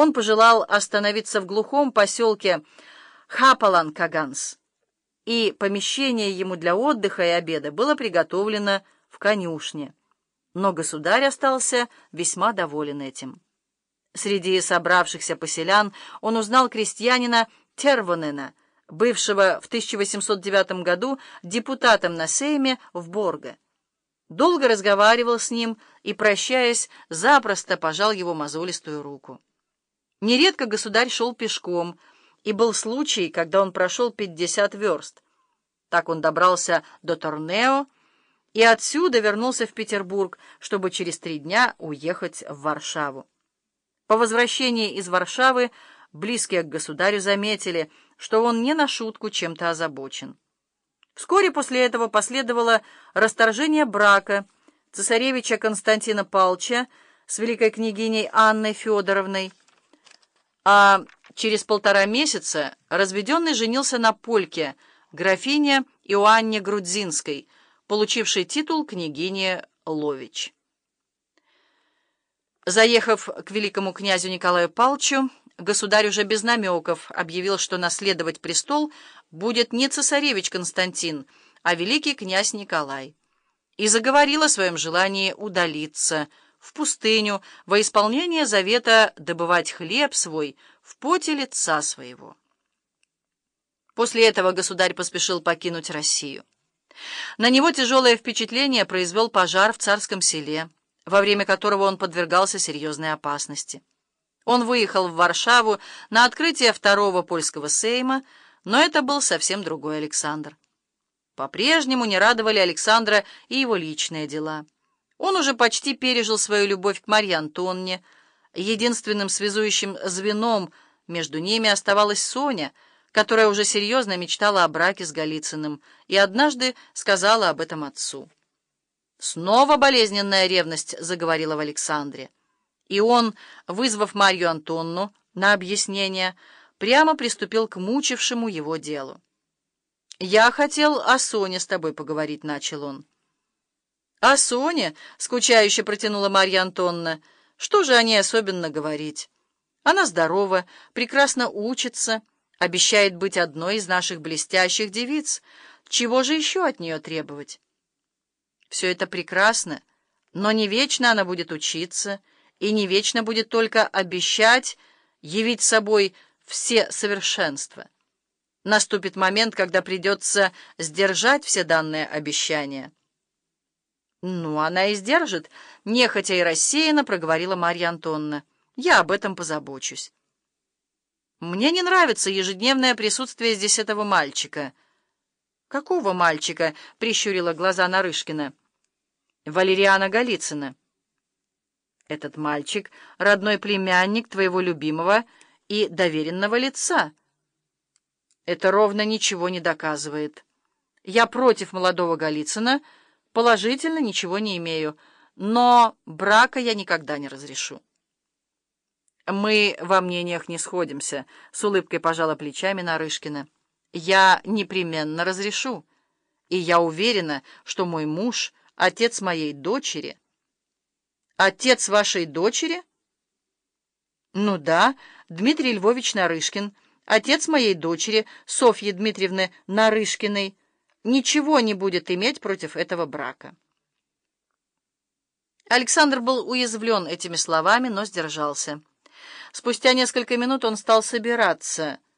Он пожелал остановиться в глухом поселке Хапалан-Каганс, и помещение ему для отдыха и обеда было приготовлено в конюшне. Но государь остался весьма доволен этим. Среди собравшихся поселян он узнал крестьянина Тервонена, бывшего в 1809 году депутатом на Сейме в Борго. Долго разговаривал с ним и, прощаясь, запросто пожал его мозолистую руку. Нередко государь шел пешком, и был случай, когда он прошел 50 верст. Так он добрался до Торнео и отсюда вернулся в Петербург, чтобы через три дня уехать в Варшаву. По возвращении из Варшавы близкие к государю заметили, что он не на шутку чем-то озабочен. Вскоре после этого последовало расторжение брака цесаревича Константина Палча с великой княгиней Анной Федоровной, а через полтора месяца разведенный женился на польке, графине Иоанне Грудзинской, получившей титул княгини Лович. Заехав к великому князю Николаю Палчу, государь уже без намеков объявил, что наследовать престол будет не цесаревич Константин, а великий князь Николай, и заговорил о своем желании удалиться в пустыню во исполнение завета добывать хлеб свой в поте лица своего. После этого государь поспешил покинуть Россию. На него тяжелое впечатление произвел пожар в царском селе, во время которого он подвергался серьезной опасности. Он выехал в Варшаву на открытие второго польского сейма, но это был совсем другой Александр. По-прежнему не радовали Александра и его личные дела. Он уже почти пережил свою любовь к Марье Антонне. Единственным связующим звеном между ними оставалась Соня, которая уже серьезно мечтала о браке с Голицыным и однажды сказала об этом отцу. Снова болезненная ревность заговорила в Александре. И он, вызвав Марью Антонну на объяснение, прямо приступил к мучившему его делу. «Я хотел о Соне с тобой поговорить», — начал он. «А Соня?» — скучающе протянула Марья Антонна. «Что же о ней особенно говорить? Она здорова, прекрасно учится, обещает быть одной из наших блестящих девиц. Чего же еще от нее требовать?» «Все это прекрасно, но не вечно она будет учиться, и не вечно будет только обещать явить собой все совершенства. Наступит момент, когда придется сдержать все данные обещания». «Ну, она и сдержит», — нехотя и рассеянно проговорила Марья Антонна. «Я об этом позабочусь». «Мне не нравится ежедневное присутствие здесь этого мальчика». «Какого мальчика?» — прищурила глаза Нарышкина. «Валериана Голицына». «Этот мальчик — родной племянник твоего любимого и доверенного лица». «Это ровно ничего не доказывает. Я против молодого Голицына», — Положительно ничего не имею, но брака я никогда не разрешу. Мы во мнениях не сходимся, — с улыбкой пожала плечами Нарышкина. Я непременно разрешу, и я уверена, что мой муж — отец моей дочери. Отец вашей дочери? Ну да, Дмитрий Львович Нарышкин, отец моей дочери, Софьи Дмитриевны Нарышкиной, ничего не будет иметь против этого брака. Александр был уязвлен этими словами, но сдержался. Спустя несколько минут он стал собираться —